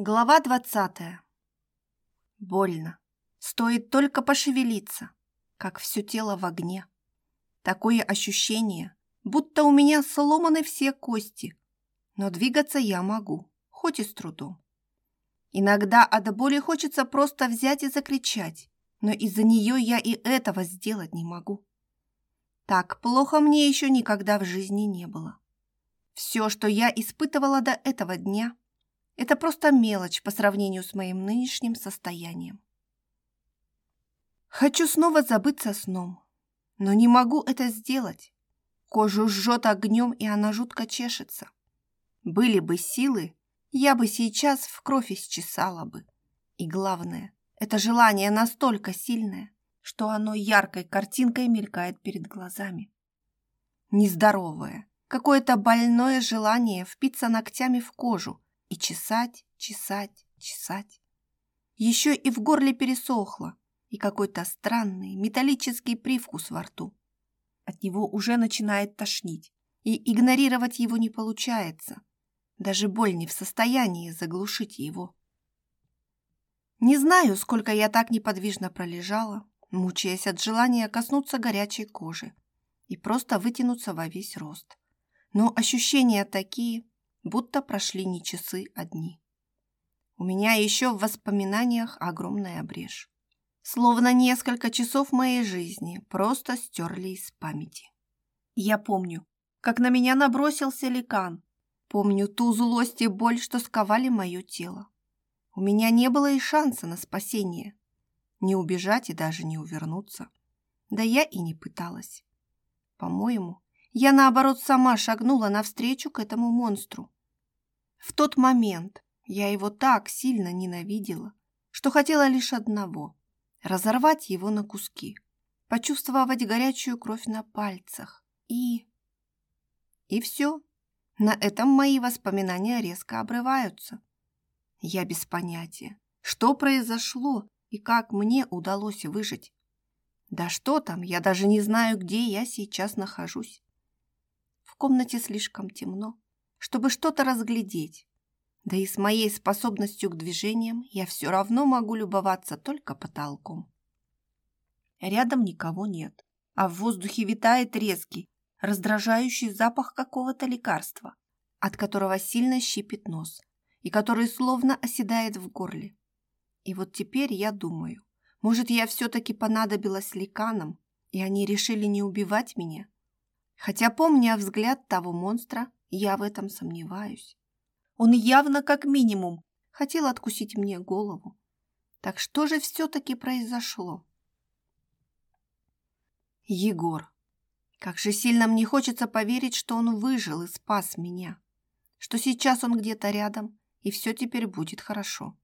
Глава двадцатая. Больно. Стоит только пошевелиться, как все тело в огне. Такое ощущение, будто у меня сломаны все кости, но двигаться я могу, хоть и с трудом. Иногда от боли хочется просто взять и закричать, но из-за нее я и этого сделать не могу. Так плохо мне еще никогда в жизни не было. Все, что я испытывала до этого дня – это просто мелочь по сравнению с моим нынешним состоянием. Хочу снова забыться сном, но не могу это сделать. Кожу жжет огнем, и она жутко чешется. Были бы силы, я бы сейчас в кровь исчесала бы. И главное, это желание настолько сильное, что оно яркой картинкой мелькает перед глазами. Нездоровое, какое-то больное желание впиться ногтями в кожу, и чесать, чесать, чесать. Еще и в горле пересохло, и какой-то странный металлический привкус во рту. От него уже начинает тошнить, и игнорировать его не получается. Даже боль не в состоянии заглушить его. Не знаю, сколько я так неподвижно пролежала, мучаясь от желания коснуться горячей кожи и просто вытянуться во весь рост. Но ощущения такие, будто прошли не часы а одни. У меня еще в воспоминаниях огромная обрежь, Словно несколько часов моей жизни просто стерли из памяти. Я помню, как на меня набросился ликан. Помню ту злость и боль, что сковали мое тело. У меня не было и шанса на спасение. Не убежать и даже не увернуться. Да я и не пыталась. По-моему, я наоборот сама шагнула навстречу к этому монстру. В тот момент я его так сильно ненавидела, что хотела лишь одного – разорвать его на куски, почувствовать горячую кровь на пальцах и... И все. На этом мои воспоминания резко обрываются. Я без понятия, что произошло и как мне удалось выжить. Да что там, я даже не знаю, где я сейчас нахожусь. В комнате слишком темно чтобы что-то разглядеть. Да и с моей способностью к движениям я все равно могу любоваться только потолком. Рядом никого нет, а в воздухе витает резкий, раздражающий запах какого-то лекарства, от которого сильно щипит нос и который словно оседает в горле. И вот теперь я думаю, может, я все-таки понадобилась ликанам, и они решили не убивать меня? Хотя, помня взгляд того монстра, я в этом сомневаюсь. Он явно, как минимум, хотел откусить мне голову. Так что же все-таки произошло? Егор. Как же сильно мне хочется поверить, что он выжил и спас меня. Что сейчас он где-то рядом, и все теперь будет хорошо.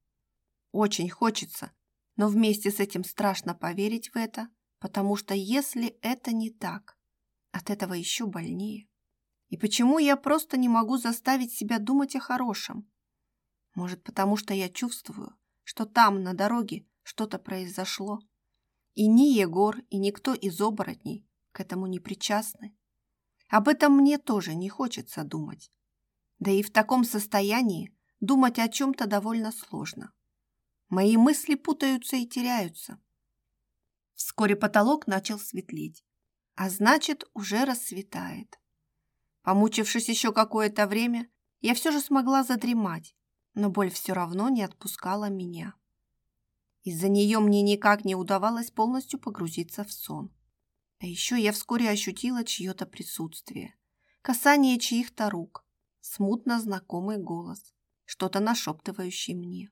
Очень хочется, но вместе с этим страшно поверить в это, потому что если это не так, от этого еще больнее. И почему я просто не могу заставить себя думать о хорошем? Может, потому что я чувствую, что там, на дороге, что-то произошло. И ни Егор, и никто из оборотней к этому не причастны. Об этом мне тоже не хочется думать. Да и в таком состоянии думать о чем-то довольно сложно. Мои мысли путаются и теряются. Вскоре потолок начал светлеть, а значит, уже рассветает. Помучившись еще какое-то время, я все же смогла задремать, но боль все равно не отпускала меня. Из-за нее мне никак не удавалось полностью погрузиться в сон. А еще я вскоре ощутила чье-то присутствие, касание чьих-то рук, смутно знакомый голос, что-то нашептывающий мне.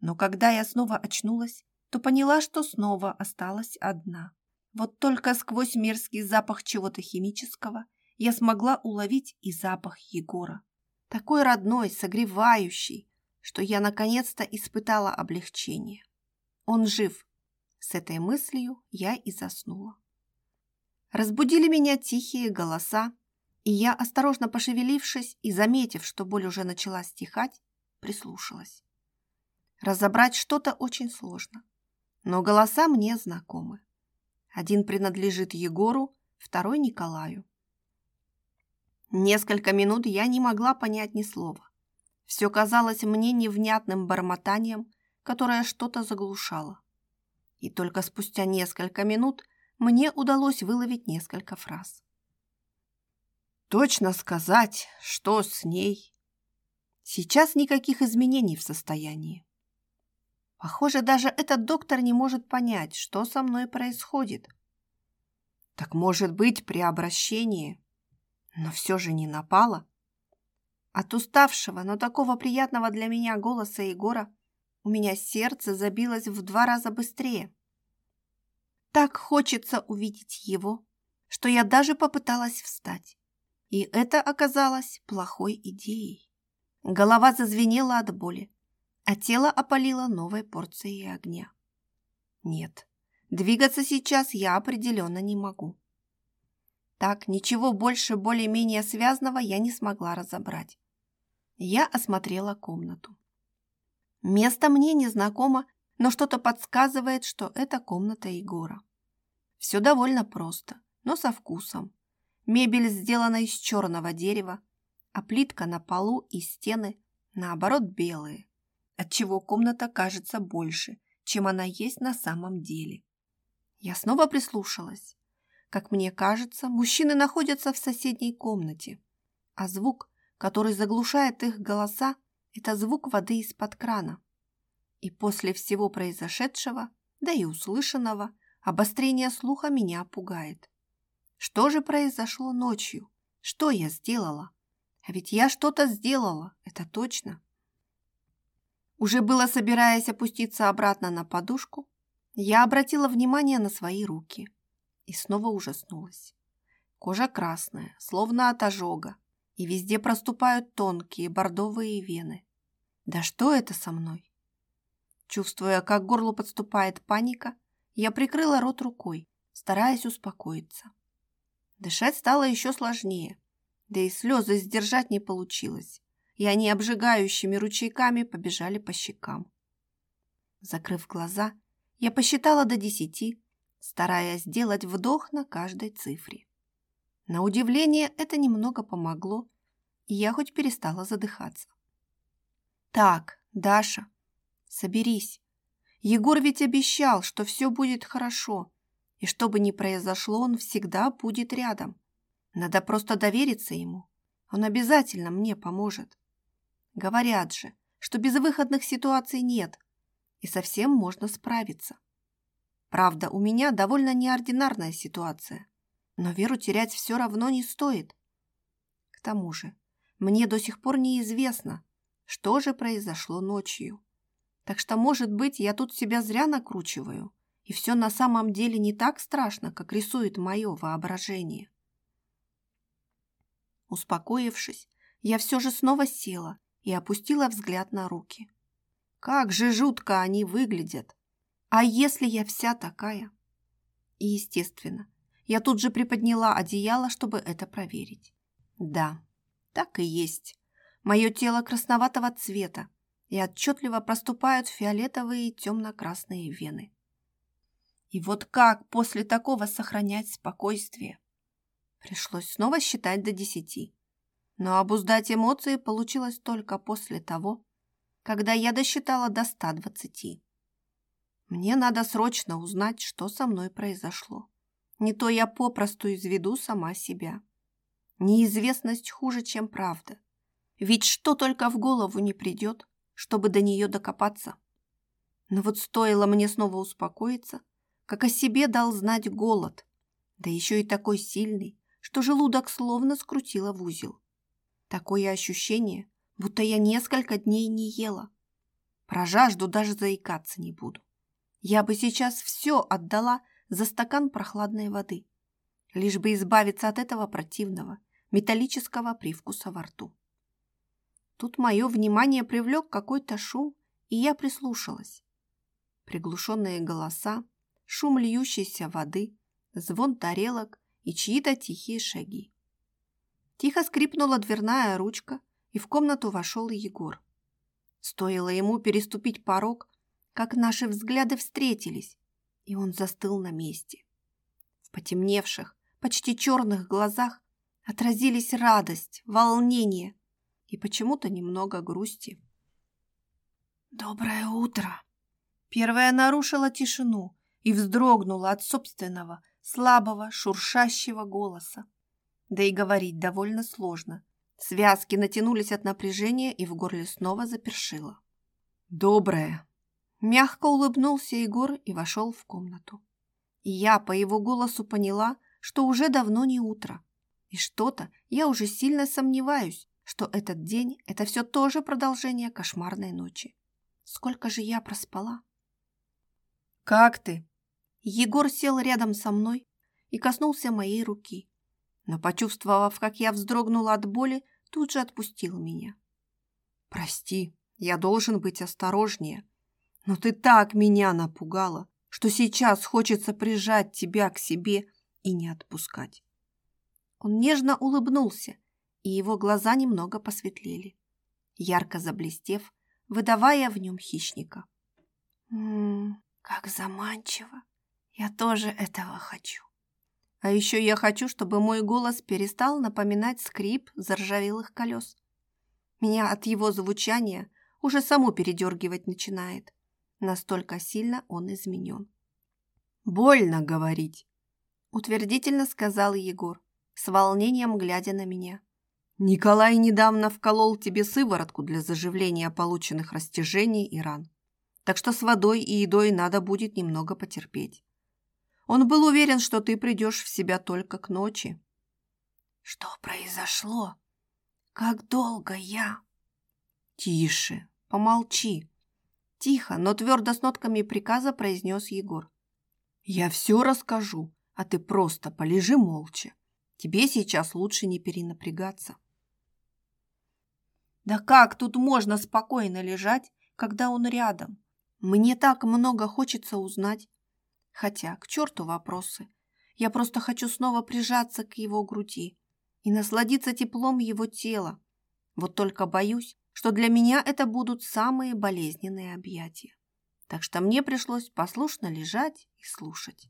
Но когда я снова очнулась, то поняла, что снова осталась одна. Вот только сквозь мерзкий запах чего-то химического – я смогла уловить и запах Егора. Такой родной, согревающий, что я наконец-то испытала облегчение. Он жив. С этой мыслью я и заснула. Разбудили меня тихие голоса, и я, осторожно пошевелившись и заметив, что боль уже начала стихать, прислушалась. Разобрать что-то очень сложно, но голоса мне знакомы. Один принадлежит Егору, второй Николаю. Несколько минут я не могла понять ни слова. Все казалось мне невнятным бормотанием, которое что-то заглушало. И только спустя несколько минут мне удалось выловить несколько фраз. Точно сказать, что с ней? Сейчас никаких изменений в состоянии. Похоже, даже этот доктор не может понять, что со мной происходит. Так может быть при обращении но все же не напала. От уставшего, но такого приятного для меня голоса Егора у меня сердце забилось в два раза быстрее. Так хочется увидеть его, что я даже попыталась встать. И это оказалось плохой идеей. Голова зазвенела от боли, а тело опалило новой порцией огня. Нет, двигаться сейчас я определенно не могу. Так, ничего больше более-менее связанного я не смогла разобрать. Я осмотрела комнату. Место мне незнакомо, но что-то подсказывает, что это комната Егора. Все довольно просто, но со вкусом. Мебель сделана из черного дерева, а плитка на полу и стены, наоборот, белые, отчего комната кажется больше, чем она есть на самом деле. Я снова прислушалась. Как мне кажется, мужчины находятся в соседней комнате, а звук, который заглушает их голоса, это звук воды из-под крана. И после всего произошедшего, да и услышанного, обострение слуха меня пугает. Что же произошло ночью? Что я сделала? А ведь я что-то сделала, это точно. Уже было собираясь опуститься обратно на подушку, я обратила внимание на свои руки и снова ужаснулась. Кожа красная, словно от ожога, и везде проступают тонкие бордовые вены. Да что это со мной? Чувствуя, как горло подступает паника, я прикрыла рот рукой, стараясь успокоиться. Дышать стало еще сложнее, да и слезы сдержать не получилось, и они обжигающими ручейками побежали по щекам. Закрыв глаза, я посчитала до десяти стараясь сделать вдох на каждой цифре. На удивление это немного помогло, и я хоть перестала задыхаться. «Так, Даша, соберись. Егор ведь обещал, что все будет хорошо, и что бы ни произошло, он всегда будет рядом. Надо просто довериться ему. Он обязательно мне поможет. Говорят же, что безвыходных ситуаций нет, и совсем можно справиться. Правда, у меня довольно неординарная ситуация. Но веру терять все равно не стоит. К тому же, мне до сих пор неизвестно, что же произошло ночью. Так что, может быть, я тут себя зря накручиваю, и все на самом деле не так страшно, как рисует мое воображение. Успокоившись, я все же снова села и опустила взгляд на руки. Как же жутко они выглядят! А если я вся такая? И, естественно, я тут же приподняла одеяло, чтобы это проверить. Да, так и есть. Мое тело красноватого цвета, и отчетливо проступают фиолетовые и темно-красные вены. И вот как после такого сохранять спокойствие? Пришлось снова считать до десяти. Но обуздать эмоции получилось только после того, когда я досчитала до 120. Мне надо срочно узнать, что со мной произошло. Не то я попросту изведу сама себя. Неизвестность хуже, чем правда. Ведь что только в голову не придет, чтобы до нее докопаться. Но вот стоило мне снова успокоиться, как о себе дал знать голод, да еще и такой сильный, что желудок словно скрутило в узел. Такое ощущение, будто я несколько дней не ела. Про жажду даже заикаться не буду. Я бы сейчас все отдала за стакан прохладной воды, лишь бы избавиться от этого противного, металлического привкуса во рту. Тут мое внимание привлек какой-то шум, и я прислушалась. Приглушенные голоса, шум льющейся воды, звон тарелок и чьи-то тихие шаги. Тихо скрипнула дверная ручка, и в комнату вошел Егор. Стоило ему переступить порог, как наши взгляды встретились, и он застыл на месте. В потемневших, почти черных глазах отразились радость, волнение и почему-то немного грусти. «Доброе утро!» Первая нарушила тишину и вздрогнула от собственного, слабого, шуршащего голоса. Да и говорить довольно сложно. Связки натянулись от напряжения и в горле снова запершило. «Доброе!» Мягко улыбнулся Егор и вошел в комнату. И я по его голосу поняла, что уже давно не утро. И что-то я уже сильно сомневаюсь, что этот день – это все тоже продолжение кошмарной ночи. Сколько же я проспала? «Как ты?» Егор сел рядом со мной и коснулся моей руки, но, почувствовав, как я вздрогнула от боли, тут же отпустил меня. «Прости, я должен быть осторожнее», но ты так меня напугала, что сейчас хочется прижать тебя к себе и не отпускать. Он нежно улыбнулся, и его глаза немного посветлели, ярко заблестев, выдавая в нем хищника. «Ммм, как заманчиво! Я тоже этого хочу!» А еще я хочу, чтобы мой голос перестал напоминать скрип заржавелых колес. Меня от его звучания уже само передергивать начинает. Настолько сильно он изменен. «Больно говорить!» Утвердительно сказал Егор, с волнением глядя на меня. «Николай недавно вколол тебе сыворотку для заживления полученных растяжений и ран, так что с водой и едой надо будет немного потерпеть. Он был уверен, что ты придешь в себя только к ночи». «Что произошло? Как долго я?» «Тише, помолчи!» Тихо, но твердо с нотками приказа произнес Егор. «Я все расскажу, а ты просто полежи молча. Тебе сейчас лучше не перенапрягаться». «Да как тут можно спокойно лежать, когда он рядом? Мне так много хочется узнать. Хотя, к черту вопросы. Я просто хочу снова прижаться к его груди и насладиться теплом его тела. Вот только боюсь, что для меня это будут самые болезненные объятия. Так что мне пришлось послушно лежать и слушать.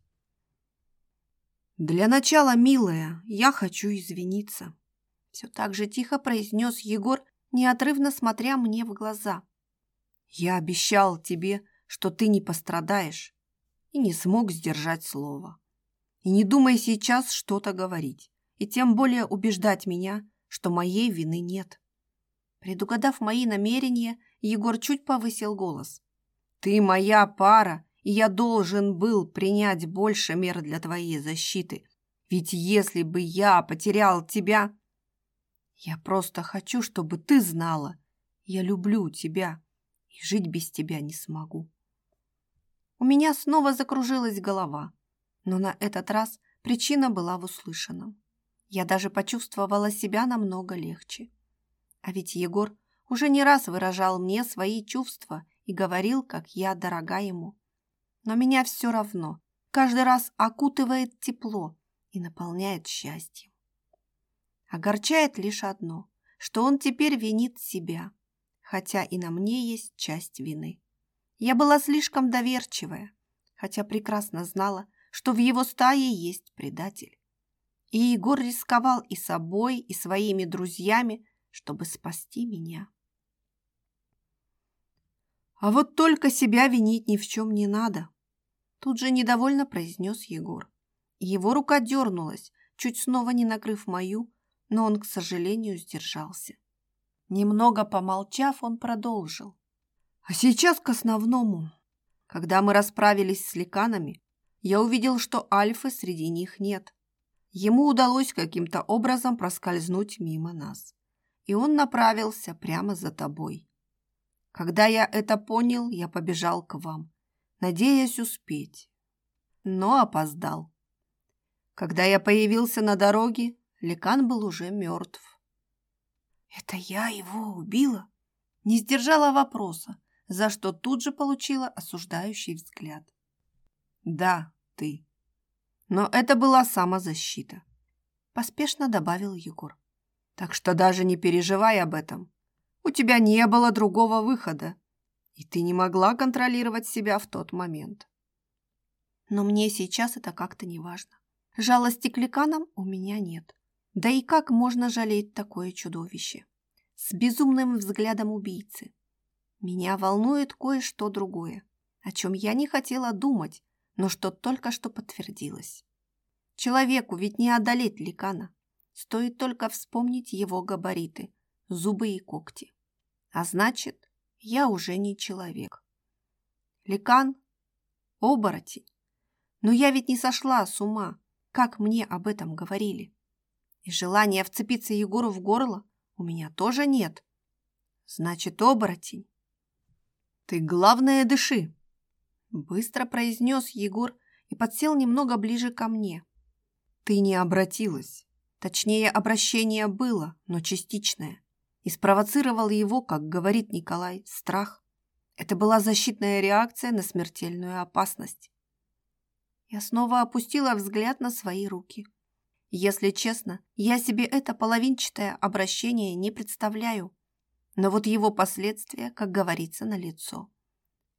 «Для начала, милая, я хочу извиниться», – все так же тихо произнес Егор, неотрывно смотря мне в глаза. «Я обещал тебе, что ты не пострадаешь, и не смог сдержать слово. И не думай сейчас что-то говорить, и тем более убеждать меня, что моей вины нет». Предугадав мои намерения, Егор чуть повысил голос. «Ты моя пара, и я должен был принять больше мер для твоей защиты. Ведь если бы я потерял тебя...» «Я просто хочу, чтобы ты знала. Я люблю тебя и жить без тебя не смогу». У меня снова закружилась голова, но на этот раз причина была в услышанном. Я даже почувствовала себя намного легче. А ведь Егор уже не раз выражал мне свои чувства и говорил, как я дорога ему. Но меня все равно каждый раз окутывает тепло и наполняет счастьем. Огорчает лишь одно, что он теперь винит себя, хотя и на мне есть часть вины. Я была слишком доверчивая, хотя прекрасно знала, что в его стае есть предатель. И Егор рисковал и собой, и своими друзьями, чтобы спасти меня. А вот только себя винить ни в чем не надо, тут же недовольно произнес Егор. Его рука дернулась, чуть снова не накрыв мою, но он, к сожалению, сдержался. Немного помолчав, он продолжил. А сейчас к основному. Когда мы расправились с ликанами, я увидел, что Альфы среди них нет. Ему удалось каким-то образом проскользнуть мимо нас и он направился прямо за тобой. Когда я это понял, я побежал к вам, надеясь успеть, но опоздал. Когда я появился на дороге, Ликан был уже мертв. «Это я его убила?» Не сдержала вопроса, за что тут же получила осуждающий взгляд. «Да, ты. Но это была самозащита», – поспешно добавил Егор. Так что даже не переживай об этом. У тебя не было другого выхода, и ты не могла контролировать себя в тот момент. Но мне сейчас это как-то не важно. Жалости к ликанам у меня нет. Да и как можно жалеть такое чудовище? С безумным взглядом убийцы. Меня волнует кое-что другое, о чем я не хотела думать, но что только что подтвердилось. Человеку ведь не одолеть ликана. Стоит только вспомнить его габариты, зубы и когти. А значит, я уже не человек. Ликан? Оборотень? Но я ведь не сошла с ума, как мне об этом говорили. И желания вцепиться Егору в горло у меня тоже нет. Значит, оборотень. Ты, главное, дыши, быстро произнес Егор и подсел немного ближе ко мне. Ты не обратилась. Точнее, обращение было, но частичное. И спровоцировал его, как говорит Николай, страх. Это была защитная реакция на смертельную опасность. Я снова опустила взгляд на свои руки. Если честно, я себе это половинчатое обращение не представляю. Но вот его последствия, как говорится, на лицо.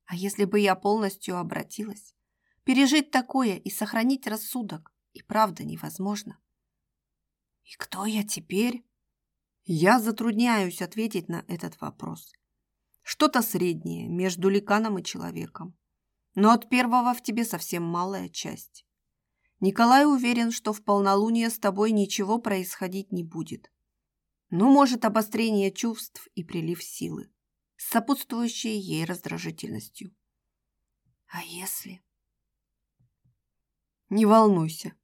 А если бы я полностью обратилась? Пережить такое и сохранить рассудок и правда невозможно. И кто я теперь? Я затрудняюсь ответить на этот вопрос. Что-то среднее между ликаном и человеком. Но от первого в тебе совсем малая часть. Николай уверен, что в полнолуние с тобой ничего происходить не будет. Ну, может, обострение чувств и прилив силы, с сопутствующей ей раздражительностью. А если? Не волнуйся,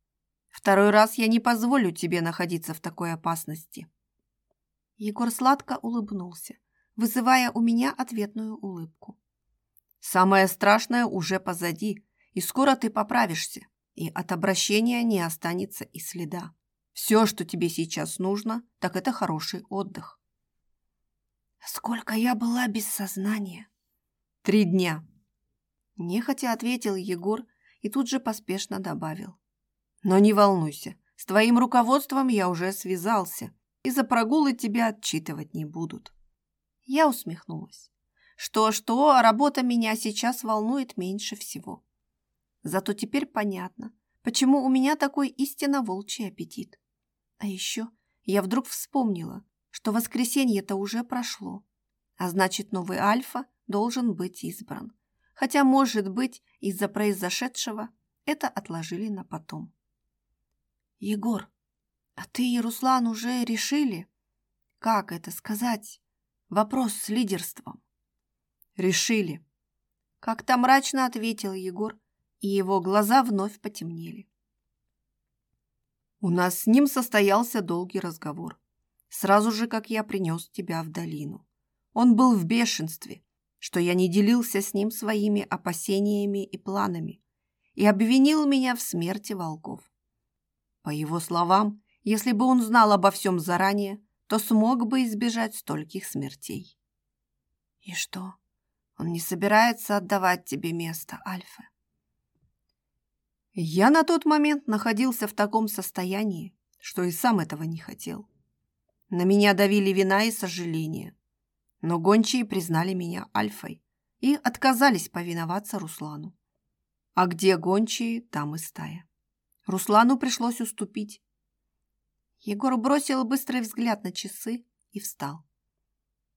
Второй раз я не позволю тебе находиться в такой опасности. Егор сладко улыбнулся, вызывая у меня ответную улыбку. Самое страшное уже позади, и скоро ты поправишься, и от обращения не останется и следа. Все, что тебе сейчас нужно, так это хороший отдых. Сколько я была без сознания? Три дня. Нехотя ответил Егор и тут же поспешно добавил. Но не волнуйся, с твоим руководством я уже связался, и за прогулы тебя отчитывать не будут. Я усмехнулась. Что-что, а работа меня сейчас волнует меньше всего. Зато теперь понятно, почему у меня такой истинно волчий аппетит. А еще я вдруг вспомнила, что воскресенье-то уже прошло, а значит, новый Альфа должен быть избран. Хотя, может быть, из-за произошедшего это отложили на потом. «Егор, а ты и Руслан уже решили?» «Как это сказать? Вопрос с лидерством». «Решили». Как-то мрачно ответил Егор, и его глаза вновь потемнели. У нас с ним состоялся долгий разговор. Сразу же, как я принес тебя в долину. Он был в бешенстве, что я не делился с ним своими опасениями и планами, и обвинил меня в смерти волков. По его словам, если бы он знал обо всем заранее, то смог бы избежать стольких смертей. «И что? Он не собирается отдавать тебе место, Альфа?» Я на тот момент находился в таком состоянии, что и сам этого не хотел. На меня давили вина и сожаление, но гончие признали меня Альфой и отказались повиноваться Руслану. А где гончие, там и стая. Руслану пришлось уступить. Егор бросил быстрый взгляд на часы и встал.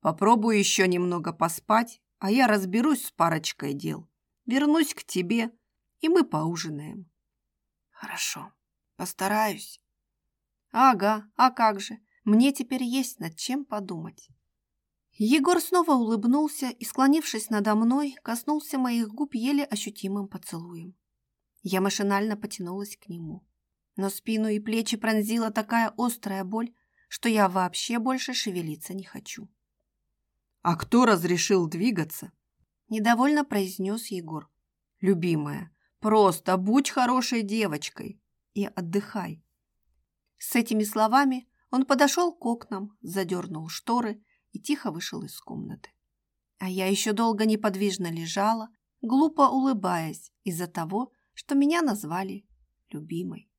«Попробую еще немного поспать, а я разберусь с парочкой дел. Вернусь к тебе, и мы поужинаем». «Хорошо, постараюсь». «Ага, а как же, мне теперь есть над чем подумать». Егор снова улыбнулся и, склонившись надо мной, коснулся моих губ еле ощутимым поцелуем. Я машинально потянулась к нему. Но спину и плечи пронзила такая острая боль, что я вообще больше шевелиться не хочу. «А кто разрешил двигаться?» Недовольно произнес Егор. «Любимая, просто будь хорошей девочкой и отдыхай». С этими словами он подошел к окнам, задернул шторы и тихо вышел из комнаты. А я еще долго неподвижно лежала, глупо улыбаясь из-за того, что меня назвали любимой.